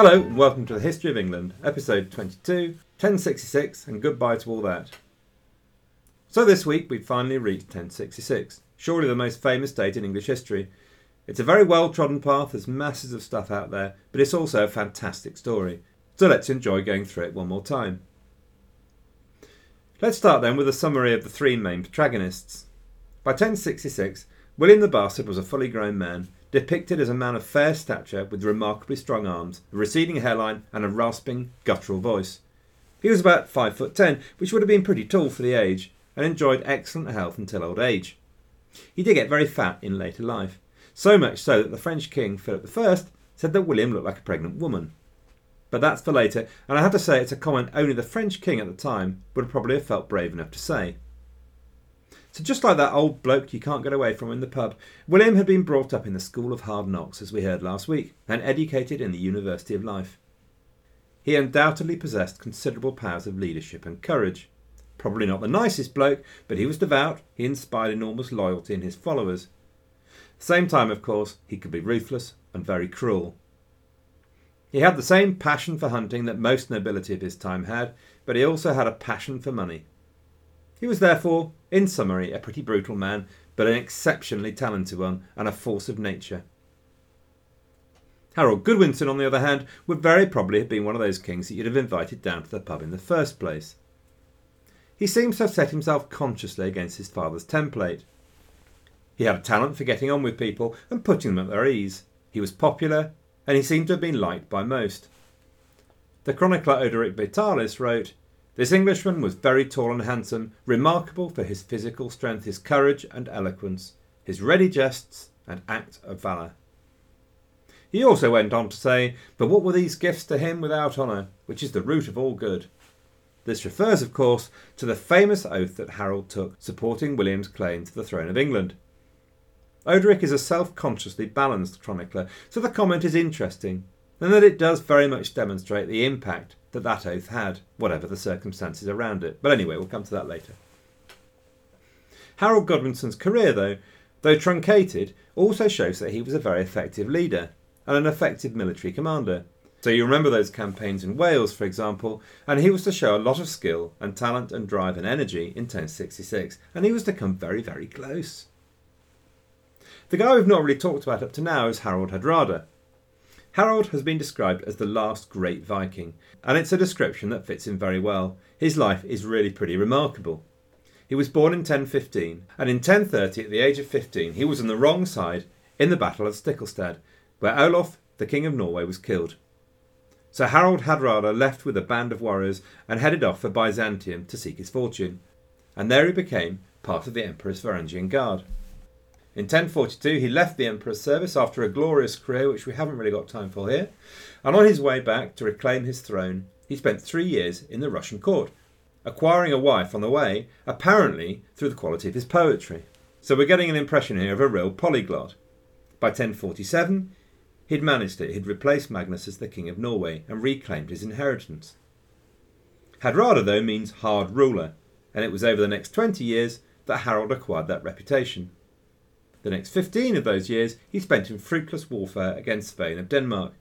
Hello, and welcome to the History of England, episode 22, 1066, and goodbye to all that. So this week we've finally reached 1066, surely the most famous date in English history. It's a very well trodden path, there's masses of stuff out there, but it's also a fantastic story. So let's enjoy going through it one more time. Let's start then with a summary of the three main protagonists. By 1066, William the Bastard was a fully grown man depicted as a man of fair stature with remarkably strong arms, a receding hairline, and a rasping, guttural voice. He was about five foot ten, which would have been pretty tall for the age, and enjoyed excellent health until old age. He did get very fat in later life, so much so that the French king Philip I said that William looked like a pregnant woman. But that's for later, and I have to say it's a comment only the French king at the time would probably have felt brave enough to say. So, just like that old bloke you can't get away from in the pub, William had been brought up in the school of hard knocks, as we heard last week, and educated in the University of Life. He undoubtedly possessed considerable powers of leadership and courage. Probably not the nicest bloke, but he was devout, he inspired enormous loyalty in his followers. At the same time, of course, he could be ruthless and very cruel. He had the same passion for hunting that most nobility of his time had, but he also had a passion for money. He was therefore, in summary, a pretty brutal man, but an exceptionally talented one and a force of nature. Harold Godwinson, on the other hand, would very probably have been one of those kings that you'd have invited down to the pub in the first place. He seems to have set himself consciously against his father's template. He had a talent for getting on with people and putting them at their ease. He was popular, and he seemed to have been liked by most. The chronicler Orderic Vitalis wrote, this Englishman was very tall and handsome, remarkable for his physical strength, his courage and eloquence, his ready jests and act of valour. He also went on to say, But what were these gifts to him without honour, which is the root of all good? This refers, of course, to the famous oath that Harold took supporting William's claim to the throne of England. Orderic is a self consciously balanced chronicler, so the comment is interesting, and that it does very much demonstrate the impact that that oath had, whatever the circumstances around it. But anyway, we'll come to that later. Harold Godwinson's career, though, though truncated, also shows that he was a very effective leader and an effective military commander. So you remember those campaigns in Wales, for example, and he was to show a lot of skill and talent and drive and energy in 1066, and he was to come very, very close. The guy we've not really talked about up to now is Harold Hardrada, Harold has been described as the last great Viking, and it's a description that fits him very well. His life is really pretty remarkable. He was born in 1015, and in 1030, at the age of 15, he was on the wrong side in the Battle of Stiklestad, where Olaf, the King of Norway, was killed. So Harold Hardrada left with a band of warriors and headed off for Byzantium to seek his fortune, and there he became part of the Emperor's Varangian Guard. In 1042, he left the emperor's service after a glorious career, which we haven't really got time for here, and on his way back to reclaim his throne, he spent three years in the Russian court, acquiring a wife on the way, apparently through the quality of his poetry. So we're getting an impression here of a real polyglot. By 1047, he'd managed it. He'd replaced Magnus as the King of Norway and reclaimed his inheritance. Hardrada, though, means hard ruler, and it was over the next 20 years that Harold acquired that reputation. The next 15 of those years he spent in fruitless warfare against Sweyn of Denmark.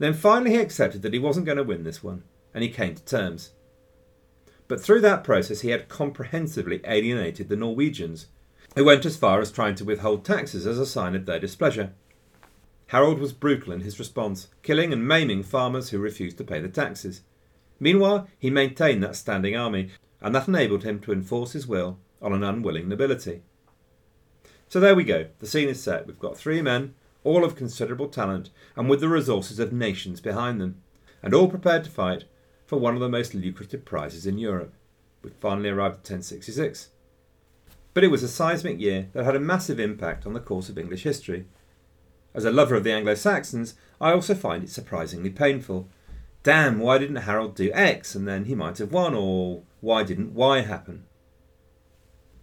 Then finally he accepted that he wasn't going to win this one, and he came to terms. But through that process he had comprehensively alienated the Norwegians, who went as far as trying to withhold taxes as a sign of their displeasure. Harold was brutal in his response, killing and maiming farmers who refused to pay the taxes. Meanwhile, he maintained that standing army, and that enabled him to enforce his will on an unwilling nobility. So there we go. The scene is set. We've got three men, all of considerable talent, and with the resources of nations behind them, and all prepared to fight for one of the most lucrative prizes in Europe. We finally arrived at 1066. But it was a seismic year that had a massive impact on the course of English history. As a lover of the Anglo Saxons, I also find it surprisingly painful. Damn, why didn't Harold do X and then he might have won, or why didn't Y happen?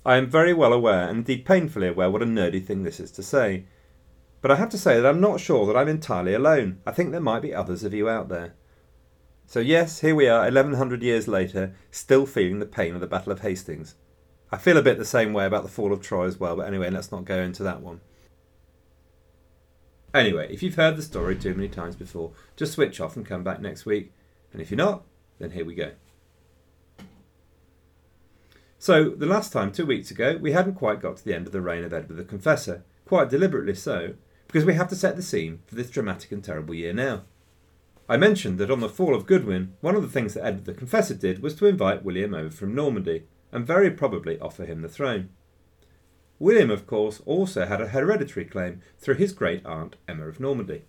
I am very well aware, and indeed painfully aware, what a nerdy thing this is to say. But I have to say that I'm not sure that I'm entirely alone. I think there might be others of you out there. So, yes, here we are, 1100 years later, still feeling the pain of the Battle of Hastings. I feel a bit the same way about the fall of Troy as well, but anyway, let's not go into that one. Anyway, if you've heard the story too many times before, just switch off and come back next week. And if you're not, then here we go. So, the last time, two weeks ago, we hadn't quite got to the end of the reign of Edward the Confessor, quite deliberately so, because we have to set the scene for this dramatic and terrible year now. I mentioned that on the fall of Godwin, one of the things that Edward the Confessor did was to invite William over from Normandy, and very probably offer him the throne. William, of course, also had a hereditary claim through his great aunt Emma of Normandy.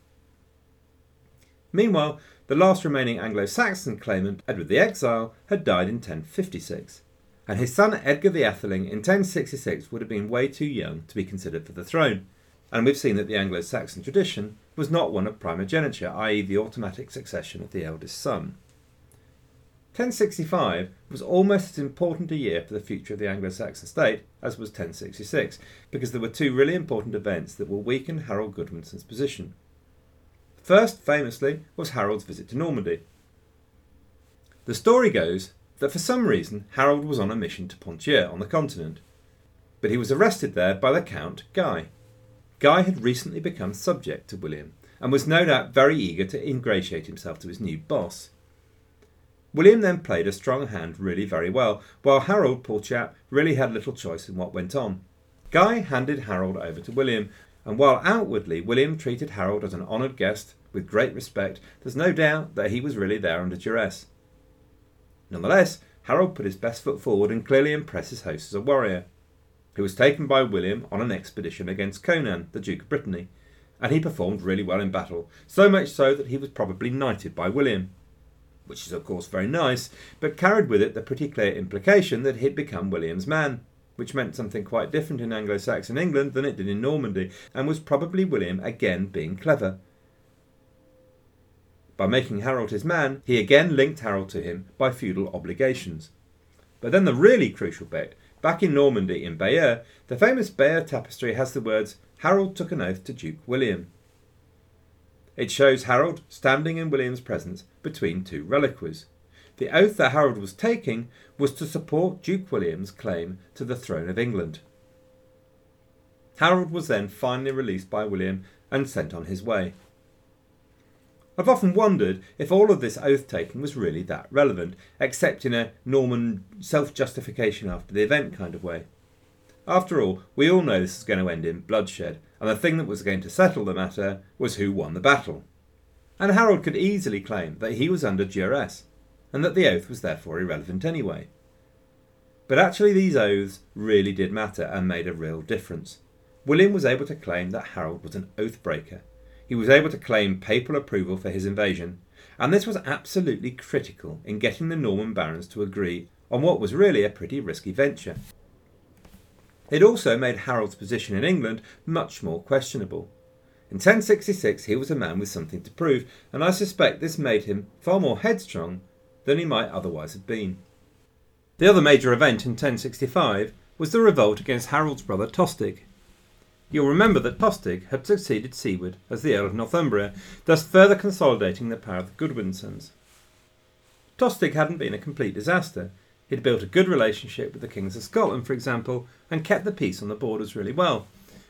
Meanwhile, the last remaining Anglo Saxon claimant, Edward the Exile, had died in 1056 and his son Edgar the Atheling in 1066 would have been way too young to be considered for the throne. And we've seen that the Anglo Saxon tradition was not one of primogeniture, i.e., the automatic succession of the eldest son. 1065 was almost as important a year for the future of the Anglo Saxon state as was 1066, because there were two really important events that will weaken Harold Godwinson's position. First, famously, was Harold's visit to Normandy. The story goes that for some reason Harold was on a mission to Ponthieu on the continent. But he was arrested there by the Count Guy. Guy had recently become subject to William and was no doubt very eager to ingratiate himself to his new boss. William then played a strong hand really very well, while Harold, poor chap, really had little choice in what went on. Guy handed Harold over to William, and while outwardly William treated Harold as an honoured guest with great respect, there's no doubt that he was really there under duress. Nonetheless, Harold put his best foot forward and clearly impressed his host as a warrior. He was taken by William on an expedition against Conan, the Duke of Brittany, and he performed really well in battle, so much so that he was probably knighted by William. Which is, of course, very nice, but carried with it the pretty clear implication that he'd become William's man, which meant something quite different in Anglo Saxon England than it did in Normandy, and was probably William again being clever, by making Harold his man, he again linked Harold to him by feudal obligations. But then the really crucial bit, back in Normandy in Bayeux, the famous Bayeux tapestry has the words, Harold took an oath to Duke William. It shows Harold standing in William's presence between two reliquaries. The oath that Harold was taking was to support Duke William's claim to the throne of England. Harold was then finally released by William and sent on his way. I've often wondered if all of this oath taking was really that relevant, except in a Norman self justification after the event kind of way. After all, we all know this is going to end in bloodshed, and the thing that was going to settle the matter was who won the battle. And Harold could easily claim that he was under duress, and that the oath was therefore irrelevant anyway. But actually, these oaths really did matter and made a real difference. William was able to claim that Harold was an oath breaker, he was able to claim papal approval for his invasion, and this was absolutely critical in getting the Norman barons to agree on what was really a pretty risky venture. It also made Harold's position in England much more questionable. In 1066 he was a man with something to prove, and I suspect this made him far more headstrong than he might otherwise have been. The other major event in 1065 was the revolt against Harold's brother Tostig. You'll remember that Tostig had succeeded Siward as the Earl of Northumbria, thus further consolidating the power of the Godwinsons. Tostig hadn't been a complete disaster. He'd built a good relationship with the kings of Scotland, for example, and kept the peace on the borders really well.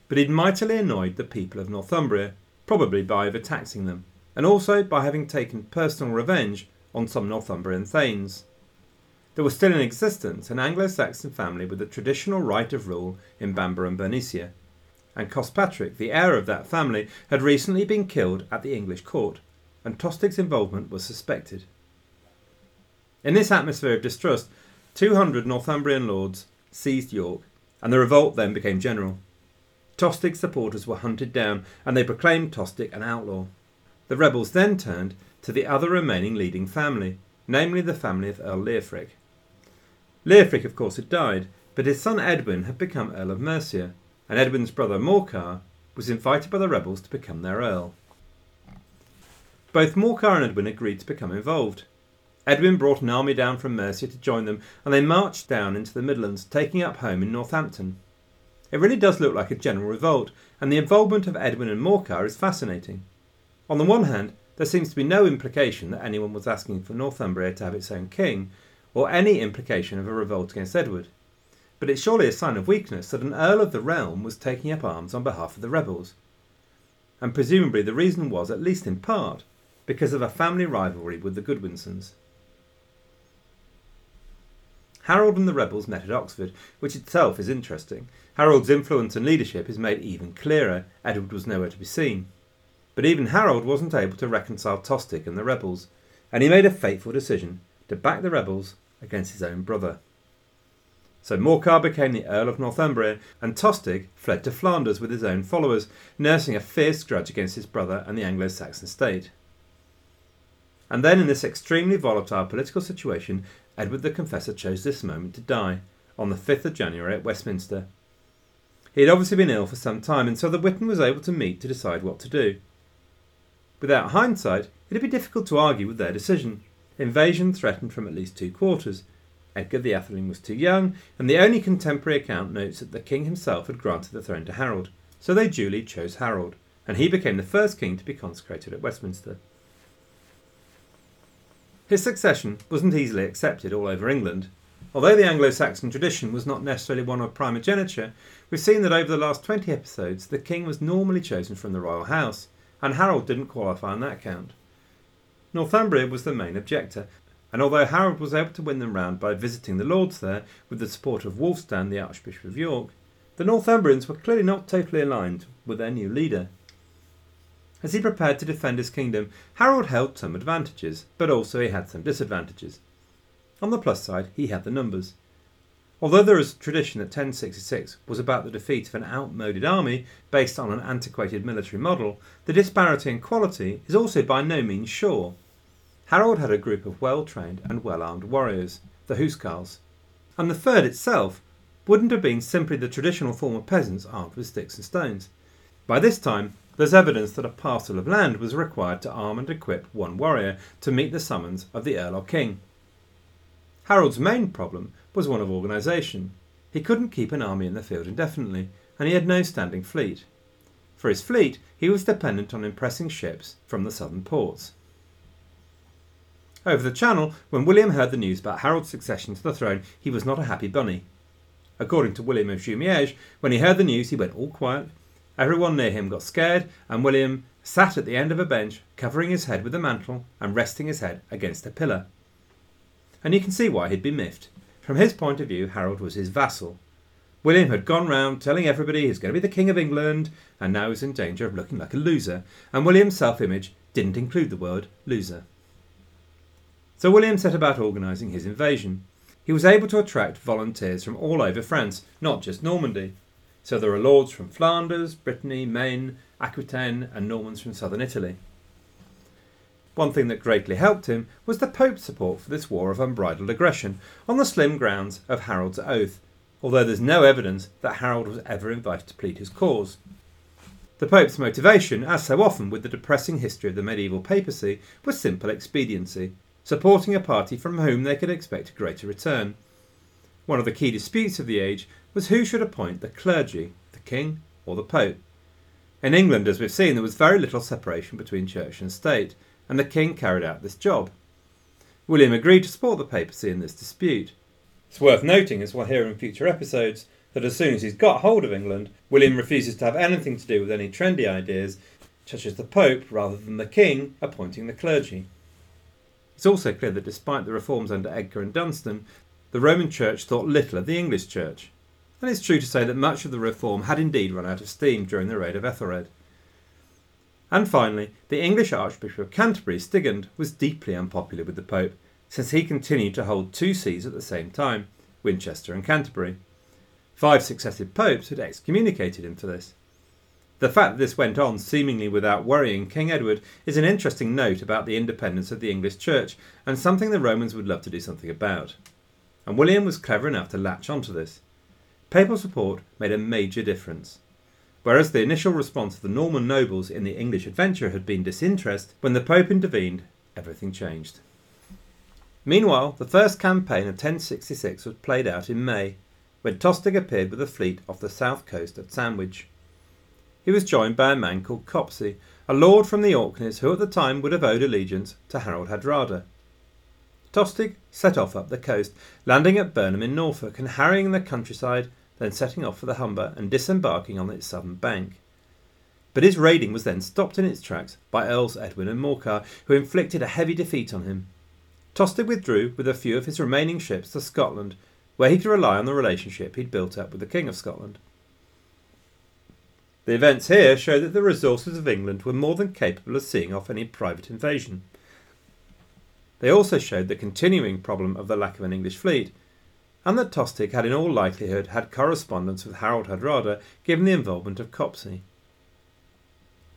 But he'd mightily annoyed the people of Northumbria, probably by overtaxing them, and also by having taken personal revenge on some Northumbrian thanes. There was still in existence an Anglo Saxon family with a traditional right of rule in Bamburgh and Bernicia, and Cospatrick, the heir of that family, had recently been killed at the English court, and Tostig's involvement was suspected. In this atmosphere of distrust, 200 Northumbrian lords seized York, and the revolt then became general. Tostig's supporters were hunted down, and they proclaimed Tostig an outlaw. The rebels then turned to the other remaining leading family, namely the family of Earl Leofric. Leofric, of course, had died, but his son Edwin had become Earl of Mercia, and Edwin's brother Morcar was invited by the rebels to become their earl. Both Morcar and Edwin agreed to become involved. Edwin brought an army down from Mercia to join them, and they marched down into the Midlands, taking up home in Northampton. It really does look like a general revolt, and the involvement of Edwin and Morcar is fascinating. On the one hand, there seems to be no implication that anyone was asking for Northumbria to have its own king, or any implication of a revolt against Edward but it's surely a sign of weakness that an Earl of the realm was taking up arms on behalf of the rebels. and presumably the reason was, at least in part, because of a family rivalry with the Godwinsons. Harold and the rebels met at Oxford, which itself is interesting. Harold's influence and leadership is made even clearer. Edward was nowhere to be seen. But even Harold wasn't able to reconcile Tostig and the rebels, and he made a fateful decision to back the rebels against his own brother. So Morcar became the Earl of Northumbria, and Tostig fled to Flanders with his own followers, nursing a fierce grudge against his brother and the Anglo Saxon state. And then, in this extremely volatile political situation, Edward the Confessor chose this moment to die, on the 5th of January at Westminster. He had obviously been ill for some time, and so the Witan was able to meet to decide what to do. Without hindsight, it would be difficult to argue with their decision. Invasion threatened from at least two quarters. Edgar the Atheling was too young, and the only contemporary account notes that the king himself had granted the throne to Harold, so they duly chose Harold, and he became the first king to be consecrated at Westminster. His succession wasn't easily accepted all over England. Although the Anglo Saxon tradition was not necessarily one of primogeniture, we've seen that over the last 20 episodes the king was normally chosen from the royal house, and Harold didn't qualify on that count. Northumbria was the main objector, and although Harold was able to win them round by visiting the lords there with the support of Wulfstan, the Archbishop of York, the Northumbrians were clearly not totally aligned with their new leader. As he prepared to defend his kingdom, Harold held some advantages, but also he had some disadvantages. On the plus side, he had the numbers. Although there is a tradition that 1066 was about the defeat of an outmoded army based on an antiquated military model, the disparity in quality is also by no means sure. Harold had a group of well trained and well armed warriors, the Huscarls, and the Fyrd itself wouldn't have been simply the traditional form of peasants armed with sticks and stones. By this time, there's evidence that a parcel of land was required to arm and equip one warrior to meet the summons of the Earl or King. Harold's main problem was one of organisation. He couldn't keep an army in the field indefinitely, and he had no standing fleet. For his fleet, he was dependent on impressing ships from the southern ports. Over the Channel, when William heard the news about Harold's succession to the throne, he was not a happy bunny. According to William of Jumièges, when he heard the news, he went all quiet, Everyone near him got scared, and William sat at the end of a bench, covering his head with a mantle and resting his head against a pillar. And you can see why he'd be miffed. From his point of view, Harold was his vassal. William had gone round telling everybody he's going to be the King of England, and now he's in danger of looking like a loser, and William's self image didn't include the word loser. So William set about organising his invasion. He was able to attract volunteers from all over France, not just Normandy. So there are lords from Flanders, Brittany, Maine, Aquitaine, and Normans from southern Italy. One thing that greatly helped him was the Pope's support for this war of unbridled aggression, on the slim grounds of Harold's oath, although there's no evidence that Harold was ever invited to plead his cause. The Pope's motivation, as so often with the depressing history of the medieval papacy, was simple expediency, supporting a party from whom they could expect a greater return. One of the key disputes of the age was who should appoint the clergy, the king or the pope. In England, as we've seen, there was very little separation between church and state, and the king carried out this job. William agreed to support the papacy in this dispute. It's worth noting, as we'll hear in future episodes, that as soon as he's got hold of England, William refuses to have anything to do with any trendy ideas, such as the Pope, rather than the King, appointing the clergy. It's also clear that despite the reforms under Edgar and Dunstan, the Roman Church thought little of the English Church and it's true to say that much of the reform had indeed run out of steam during the reign of Ethelred. And finally, the English Archbishop of Canterbury, Stigand, was deeply unpopular with the Pope, since he continued to hold two sees at the same time, Winchester and Canterbury. Five successive popes had excommunicated him for this. The fact that this went on seemingly without worrying King Edward is an interesting note about the independence of the English Church and something the Romans would love to do something about. And William was clever enough to latch onto this. Papal support made a major difference. Whereas the initial response of the Norman nobles in the English adventure had been disinterest, when the Pope intervened, everything changed. Meanwhile, the first campaign of 1066 was played out in May, when Tostig appeared with a fleet off the south coast at Sandwich. He was joined by a man called Copsey, a lord from the Orkneys who at the time would have owed allegiance to Harold Hardrada. Tostig set off up the coast, landing at Burnham in Norfolk and harrying the countryside, then setting off for the Humber and disembarking on its southern bank. but his raiding was then stopped in its tracks by Earls Edwin and Morcar, who inflicted a heavy defeat on him. Tostig withdrew with a few of his remaining ships to Scotland, where he could rely on the relationship he'd built up with the King of Scotland. The events here show that the resources of England were more than capable of seeing off any private invasion. They also showed the continuing problem of the lack of an English fleet, and that Tostig had in all likelihood had correspondence with Harold Hardrada given the involvement of Copsey.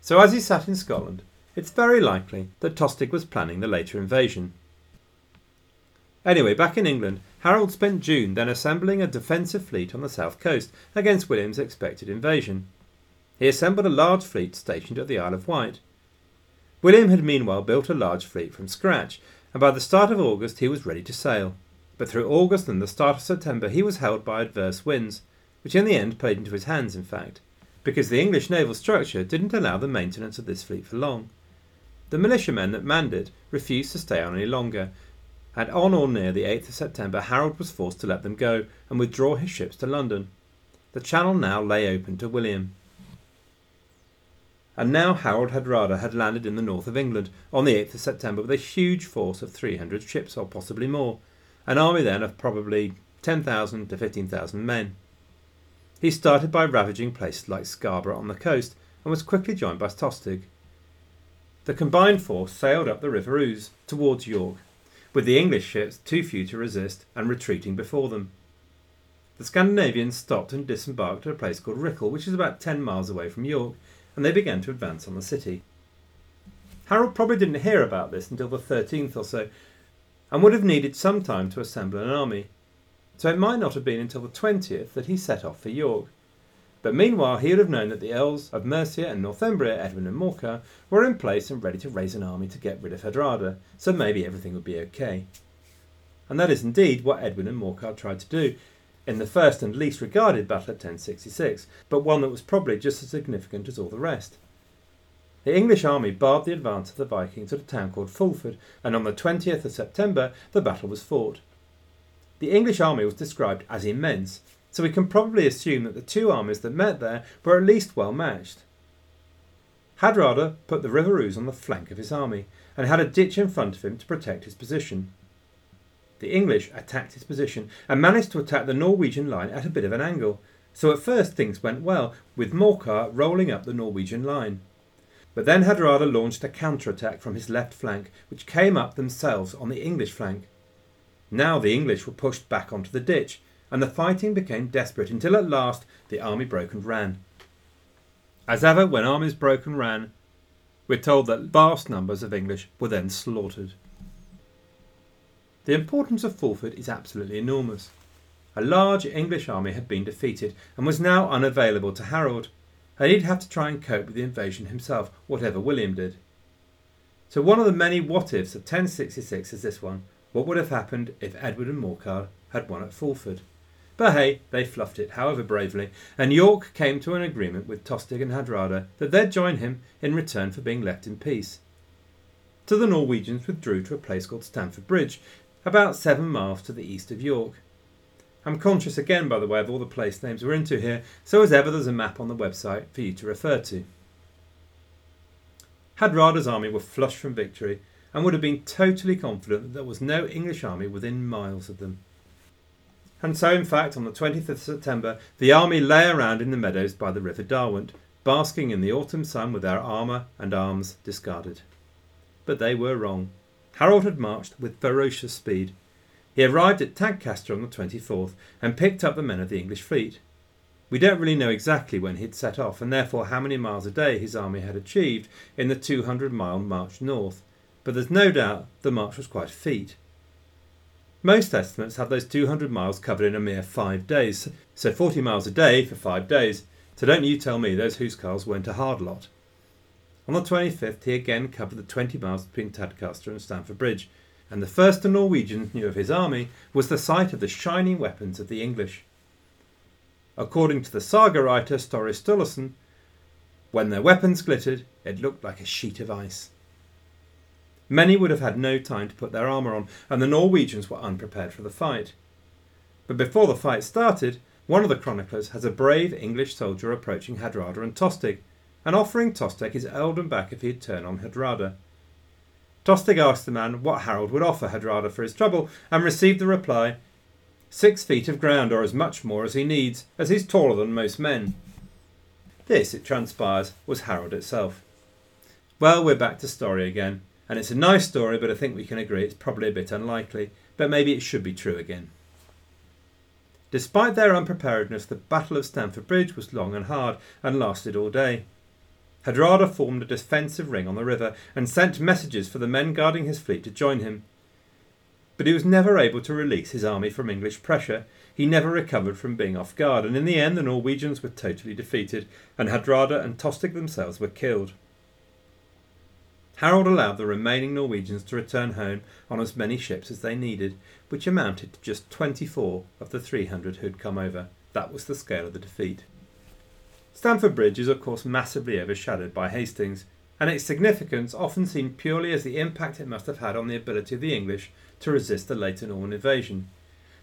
So as he sat in Scotland, it's very likely that Tostig was planning the later invasion. Anyway, back in England, Harold spent June then assembling a defensive fleet on the south coast against William's expected invasion. He assembled a large fleet stationed at the Isle of Wight. William had meanwhile built a large fleet from scratch, and by the start of August he was ready to sail. But through August and the start of September he was held by adverse winds, which in the end played into his hands, in fact, because the English naval structure didn't allow the maintenance of this fleet for long. The militiamen that manned it refused to stay on any longer, and on or near the 8th of September Harold was forced to let them go and withdraw his ships to London. The channel now lay open to William and now Harold Hardrada had landed in the north of England on the 8th of September with a huge force of 300 ships, or possibly more, an army then of probably 10,000 to 15,000 men. He started by ravaging places like Scarborough on the coast and was quickly joined by Tostig. The combined force sailed up the River Ouse towards York, with the English ships too few to resist and retreating before them. The Scandinavians stopped and disembarked at a place called Riccall, which is about 10 miles away from York, and they began to advance on the city. Harold probably didn't hear about this until the 13th or so, and would have needed some time to assemble an army, so it might not have been until the 20th that he set off for York. But meanwhile, he would have known that the Earls of Mercia and Northumbria, Edwin and Morcar, were in place and ready to raise an army to get rid of Hardrada, so maybe everything would be okay. And that is indeed what Edwin and Morcar tried to do, in the first and least regarded battle at 1066, but one that was probably just as significant as all the rest. The English army barred the advance of the Vikings at a town called Fulford, and on the 20th of September the battle was fought. The English army was described as immense, so we can probably assume that the two armies that met there were at least well matched. Hardrada put the River Ouse on the flank of his army, and had a ditch in front of him to protect his position. The English attacked his position and managed to attack the Norwegian line at a bit of an angle. So at first things went well, with Morcar rolling up the Norwegian line. But then Hardrada launched a counter-attack from his left flank, which came up themselves on the English flank. Now the English were pushed back onto the ditch, and the fighting became desperate until at last the army broke and ran. As ever, when armies broke and ran, we're told that vast numbers of English were then slaughtered. The importance of Fulford is absolutely enormous. A large English army had been defeated and was now unavailable to Harold, and he'd have to try and cope with the invasion himself, whatever William did. So one of the many what ifs of 1066 is this one. What would have happened if Edward and Morcar had won at Fulford? But hey, they fluffed it, however bravely, and York came to an agreement with Tostig and Hardrada that they'd join him in return for being left in peace. So the Norwegians withdrew to a place called Stamford Bridge, about seven miles to the east of York. I'm conscious again, by the way, of all the place names we're into here, so as ever there's a map on the website for you to refer to. Hardrada's army were flushed from victory and would have been totally confident that there was no English army within miles of them. And so, in fact, on the 20th of September, the army lay around in the meadows by the River Derwent, basking in the autumn sun with their armour and arms discarded. But they were wrong. Harold had marched with ferocious speed. He arrived at Tadcaster on the 24th and picked up the men of the English fleet. We don't really know exactly when he had set off, and therefore how many miles a day his army had achieved in the 200 mile march north, but there's no doubt the march was quite a feat. Most estimates have those 200 miles covered in a mere five days, so 40 miles a day for five days. So don't you tell me those Huscarls weren't a hard lot. On the 25th, he again covered the 20 miles between Tadcaster and Stamford Bridge, and the first the Norwegians knew of his army was the sight of the shining weapons of the English. According to the saga writer Snorri Sturluson, when their weapons glittered, it looked like a sheet of ice. Many would have had no time to put their armour on, and the Norwegians were unprepared for the fight. But before the fight started, one of the chroniclers has a brave English soldier approaching Hardrada and Tostig, and offering Tostig his earldom back if he'd turn on Hardrada. Tostig asked the man what Harold would offer Hardrada for his trouble, and received the reply, Six feet of ground, or as much more as he needs, as he's taller than most men. This, it transpires, was Harold itself. Well, we're back to story again, and it's a nice story, but I think we can agree it's probably a bit unlikely, but maybe it should be true again. Despite their unpreparedness, the Battle of Stamford Bridge was long and hard, and lasted all day. Hardrada formed a defensive ring on the river and sent messages for the men guarding his fleet to join him. But he was never able to release his army from English pressure. He never recovered from being off guard, and in the end the Norwegians were totally defeated, and Hardrada and Tostig themselves were killed. Harold allowed the remaining Norwegians to return home on as many ships as they needed, which amounted to just 24 of the 300 who had come over. That was the scale of the defeat. Stamford Bridge is, of course, massively overshadowed by Hastings, and its significance often seen purely as the impact it must have had on the ability of the English to resist the later Norman invasion.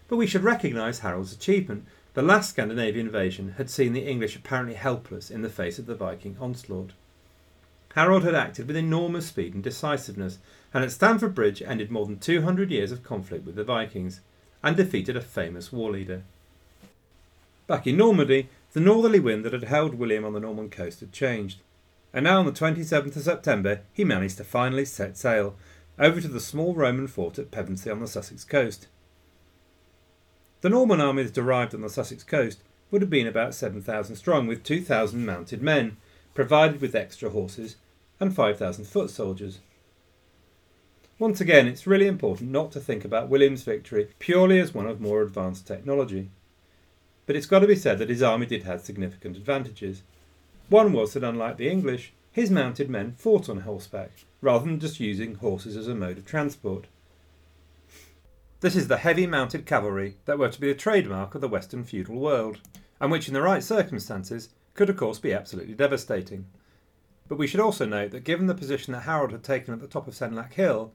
But we should recognise Harold's achievement. The last Scandinavian invasion had seen the English apparently helpless in the face of the Viking onslaught. Harold had acted with enormous speed and decisiveness, and at Stamford Bridge ended more than 200 years of conflict with the Vikings, and defeated a famous war leader. Back in Normandy, the northerly wind that had held William on the Norman coast had changed, and now on the 27th of September he managed to finally set sail over to the small Roman fort at Pevensey on the Sussex coast. The Norman army that arrived on the Sussex coast would have been about 7,000 strong, with 2,000 mounted men, provided with extra horses, and 5,000 foot soldiers. Once again, it's really important not to think about William's victory purely as one of more advanced technology. But it's got to be said that his army did have significant advantages. One was that, unlike the English, his mounted men fought on horseback, rather than just using horses as a mode of transport. This is the heavy mounted cavalry that were to be a trademark of the Western feudal world, and which, in the right circumstances, could of course be absolutely devastating. But we should also note that given the position that Harold had taken at the top of Senlac Hill,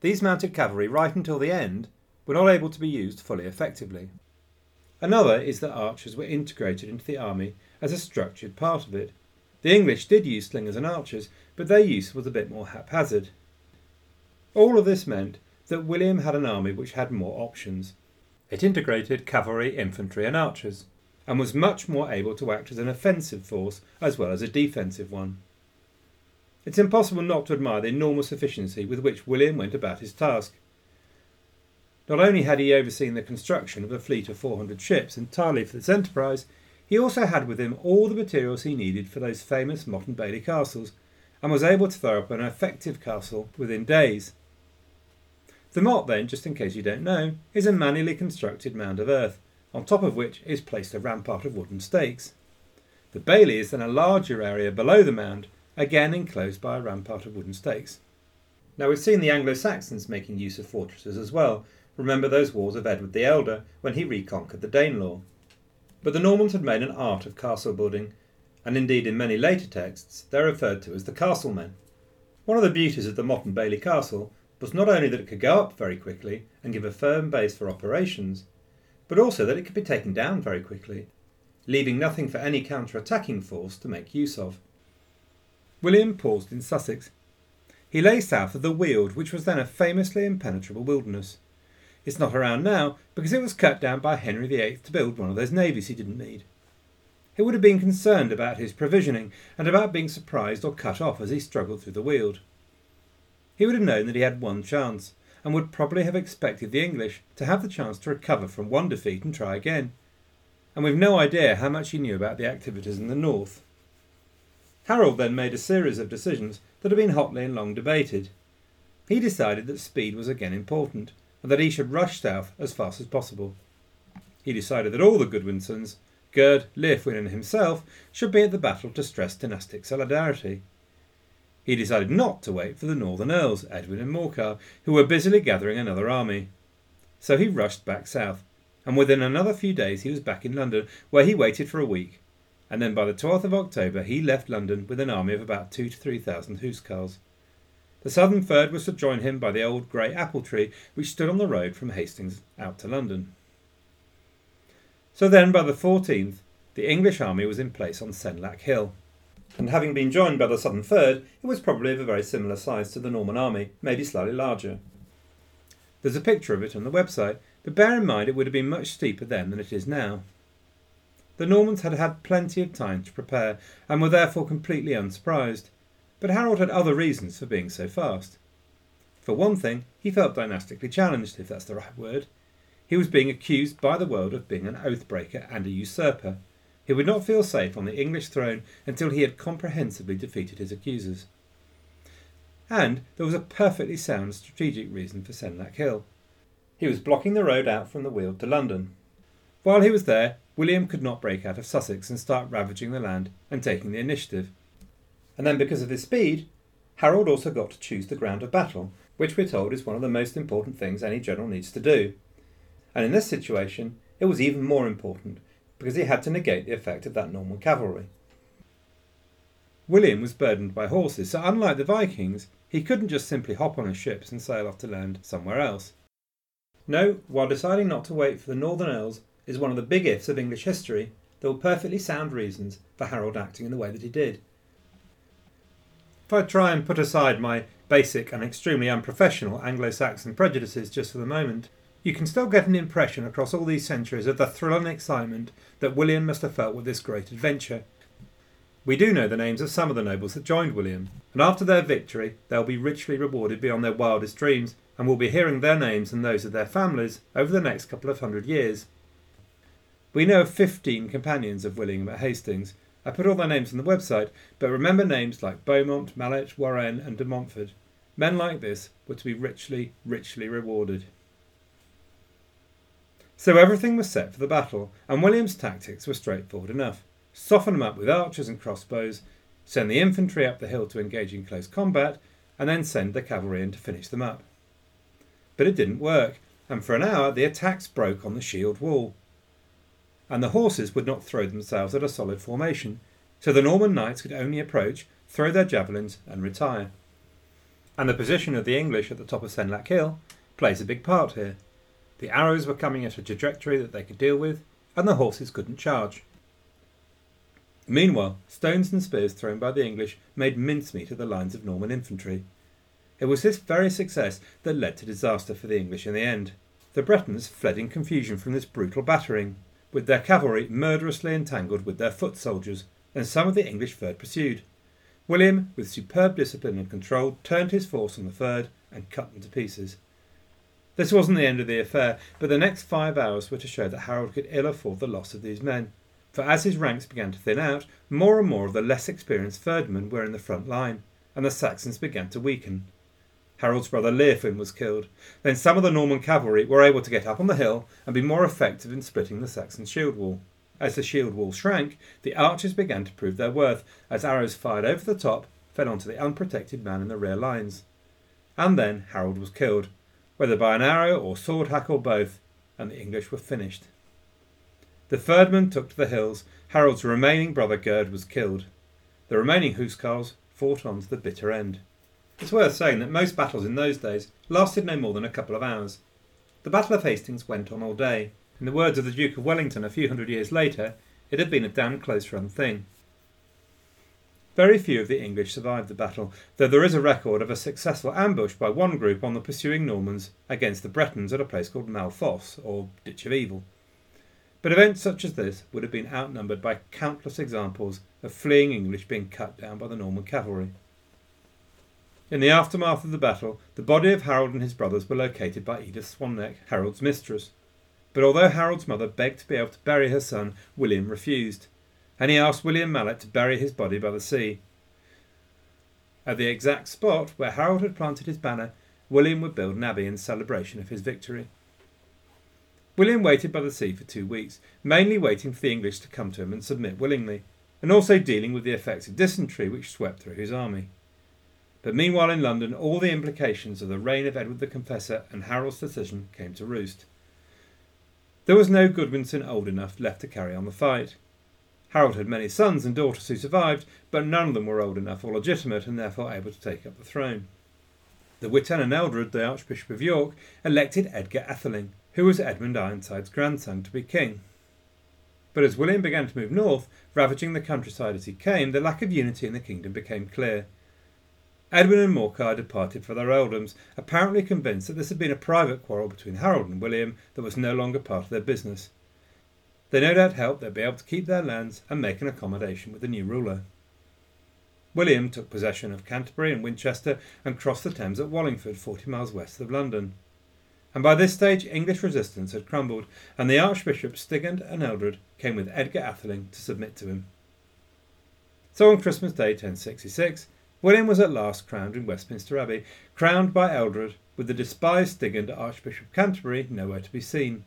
these mounted cavalry, right until the end, were not able to be used fully effectively. Another is that archers were integrated into the army as a structured part of it. The English did use slingers and archers, but their use was a bit more haphazard. All of this meant that William had an army which had more options. It integrated cavalry, infantry, and archers, and was much more able to act as an offensive force as well as a defensive one. It's impossible not to admire the enormous efficiency with which William went about his task. Not only had he overseen the construction of a fleet of 400 ships entirely for this enterprise, he also had with him all the materials he needed for those famous Motte and Bailey castles, and was able to throw up an effective castle within days. The motte, then, just in case you don't know, is a manually constructed mound of earth, on top of which is placed a rampart of wooden stakes. The bailey is then a larger area below the mound, again enclosed by a rampart of wooden stakes. Now we've seen the Anglo Saxons making use of fortresses as well, Remember those wars of Edward the Elder when he reconquered the Danelaw. But the Normans had made an art of castle building, and indeed in many later texts they're referred to as the castlemen. One of the beauties of the Motte and Bailey Castle was not only that it could go up very quickly and give a firm base for operations, but also that it could be taken down very quickly, leaving nothing for any counter attacking force to make use of. William paused in Sussex. He lay south of the Weald, which was then a famously impenetrable wilderness. It's not around now because it was cut down by Henry VIII to build one of those navies he didn't need. He would have been concerned about his provisioning and about being surprised or cut off as he struggled through the Weald. He would have known that he had one chance, and would probably have expected the English to have the chance to recover from one defeat and try again. And we've no idea how much he knew about the activities in the north. Harold then made a series of decisions that have been hotly and long debated. He decided that speed was again important, and that he should rush south as fast as possible. He decided that all the Godwinsons, Gyrth, Leofwin, and himself should be at the battle to stress dynastic solidarity. He decided not to wait for the Northern Earls, Edwin and Morcar, who were busily gathering another army. So he rushed back south, and within another few days he was back in London, where he waited for a week, and then by the 12th of October he left London with an army of about two to three thousand housecarls. The southern third was to join him by the old grey apple tree which stood on the road from Hastings out to London. So then, by the 14th, the English army was in place on Senlac Hill. and having been joined by the southern third, it was probably of a very similar size to the Norman army, maybe slightly larger. There's a picture of it on the website, but bear in mind it would have been much steeper then than it is now. The Normans had had plenty of time to prepare, and were therefore completely unsurprised, but Harold had other reasons for being so fast. For one thing, he felt dynastically challenged, if that's the right word. He was being accused by the world of being an oath breaker and a usurper, he would not feel safe on the English throne until he had comprehensively defeated his accusers. And there was a perfectly sound strategic reason for Senlac Hill. He was blocking the road out from the Weald to London. While he was there, William could not break out of Sussex and start ravaging the land and taking the initiative. And then, because of his speed, Harold also got to choose the ground of battle, which we're told is one of the most important things any general needs to do. And in this situation, it was even more important because he had to negate the effect of that Norman cavalry. William was burdened by horses, so unlike the Vikings, he couldn't just simply hop on his ships and sail off to land somewhere else. No, while deciding not to wait for the Northern Earls is one of the big ifs of English history, there were perfectly sound reasons for Harold acting in the way that he did. If I try and put aside my basic and extremely unprofessional Anglo Saxon prejudices just for the moment, you can still get an impression across all these centuries of the thrill and excitement that William must have felt with this great adventure. We do know the names of some of the nobles that joined William, and after their victory they'll be richly rewarded beyond their wildest dreams, and we'll be hearing their names and those of their families over the next couple of hundred years. We know of 15 companions of William at Hastings. I put all their names on the website, but remember names like Beaumont, Mallet, Warren, and de Montfort. Men like this were to be richly, richly rewarded. So everything was set for the battle, and William's tactics were straightforward enough. Soften them up with archers and crossbows, send the infantry up the hill to engage in close combat, and then send the cavalry in to finish them up. But it didn't work, and for an hour the attacks broke on the shield wall. And the horses would not throw themselves at a solid formation, so the Norman knights could only approach, throw their javelins, and retire. And the position of the English at the top of Senlac Hill plays a big part here. The arrows were coming at a trajectory that they could deal with, and the horses couldn't charge. Meanwhile, stones and spears thrown by the English made mincemeat of the lines of Norman infantry. It was this very success that led to disaster for the English in the end. The Bretons fled in confusion from this brutal battering, with their cavalry murderously entangled with their foot soldiers, and some of the English third pursued. William, with superb discipline and control, turned his force on the third and cut them to pieces. This wasn't the end of the affair, but the next five hours were to show that Harold could ill afford the loss of these men. For as his ranks began to thin out, more and more of the less experienced fyrdmen were in the front line, and the Saxons began to weaken. Harold's brother Leofwin was killed. Then some of the Norman cavalry were able to get up on the hill and be more effective in splitting the Saxon shield wall. As the shield wall shrank, the archers began to prove their worth, as arrows fired over the top fell onto the unprotected man in the rear lines. And then Harold was killed, whether by an arrow or sword hack or both, and the English were finished. The fyrdmen took to the hills. Harold's remaining brother Gyrth was killed. The remaining Huscarls fought on to the bitter end. It's worth saying that most battles in those days lasted no more than a couple of hours. The Battle of Hastings went on all day. In the words of the Duke of Wellington a few hundred years later, it had been a damn close run thing. Very few of the English survived the battle, though there is a record of a successful ambush by one group on the pursuing Normans against the Bretons at a place called Malfosse, or Ditch of Evil. But events such as this would have been outnumbered by countless examples of fleeing English being cut down by the Norman cavalry. In the aftermath of the battle, the body of Harold and his brothers were located by Edith Swanneck, Harold's mistress. But although Harold's mother begged to be able to bury her son, William refused and he asked William Mallet to bury his body by the sea. At the exact spot where Harold had planted his banner, William would build an abbey in celebration of his victory. William waited by the sea for two weeks, mainly waiting for the English to come to him and submit willingly, and also dealing with the effects of dysentery which swept through his army. But meanwhile in London, all the implications of the reign of Edward the Confessor and Harold's decision came to roost. There was no Godwinson old enough left to carry on the fight. Harold had many sons and daughters who survived, but none of them were old enough or legitimate and therefore able to take up the throne. The Witan and Eldred, the Archbishop of York, elected Edgar Atheling, who was Edmund Ironside's grandson, to be king. But as William began to move north, ravaging the countryside as he came, the lack of unity in the kingdom became clear. Edwin and Morcar departed for their earldoms, apparently convinced that this had been a private quarrel between Harold and William that was no longer part of their business. They no doubt hoped they'd be able to keep their lands and make an accommodation with the new ruler. William took possession of Canterbury and Winchester and crossed the Thames at Wallingford, 40 miles west of London. And by this stage, English resistance had crumbled, and the Archbishops Stigand and Eldred came with Edgar Atheling to submit to him. So on Christmas Day 1066, William was at last crowned in Westminster Abbey, crowned by Eldred, with the despised Stigand Archbishop of Canterbury nowhere to be seen.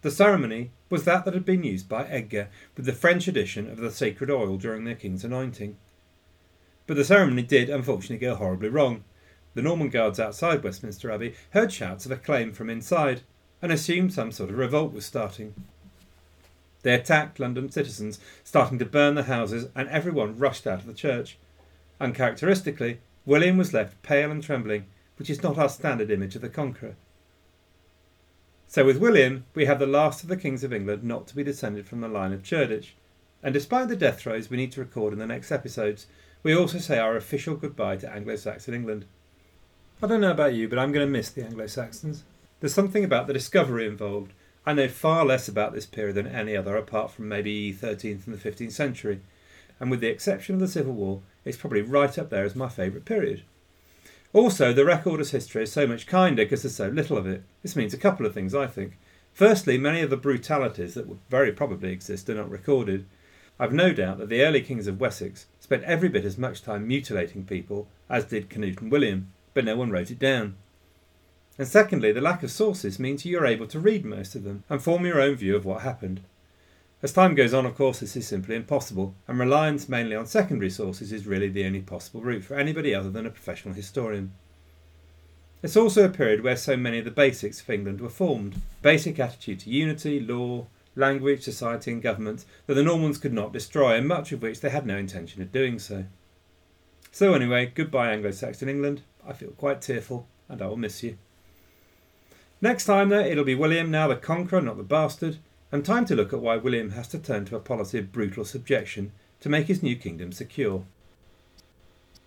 The ceremony was that that had been used by Edgar with the French edition of the sacred oil during their king's anointing. But the ceremony did unfortunately go horribly wrong. The Norman guards outside Westminster Abbey heard shouts of acclaim from inside and assumed some sort of revolt was starting. They attacked London citizens, starting to burn the houses, and everyone rushed out of the church. Uncharacteristically, William was left pale and trembling, which is not our standard image of the conqueror. So with William, we have the last of the kings of England not to be descended from the line of Cerdic, and despite the death throes we need to record in the next episodes, we also say our official goodbye to Anglo Saxon England. I don't know about you, but I'm going to miss the Anglo Saxons. There's something about the discovery involved. I know far less about this period than any other, apart from maybe 13th and the 15th century, and with the exception of the Civil War, it's probably right up there as my favourite period. Also, the record as history is so much kinder because there's so little of it. This means a couple of things, I think. Firstly, many of the brutalities that would very probably exist are not recorded, I've no doubt that the early kings of Wessex spent every bit as much time mutilating people as did Canute and William, but no one wrote it down. And secondly, the lack of sources means you're able to read most of them and form your own view of what happened. As time goes on, of course, this is simply impossible, and reliance mainly on secondary sources is really the only possible route for anybody other than a professional historian. It's also a period where so many of the basics of England were formed basic attitude to unity, law, language, society, and government that the Normans could not destroy, and much of which they had no intention of doing so. So, anyway, goodbye, Anglo Saxon England. I feel quite tearful, and I will miss you. Next time, though, it'll be William, now the conqueror, not the bastard, and time to look at why William has to turn to a policy of brutal subjection to make his new kingdom secure.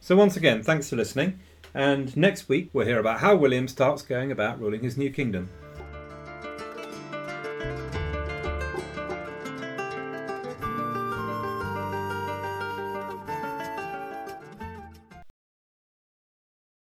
So, once again, thanks for listening, and next week we'll hear about how William starts going about ruling his new kingdom.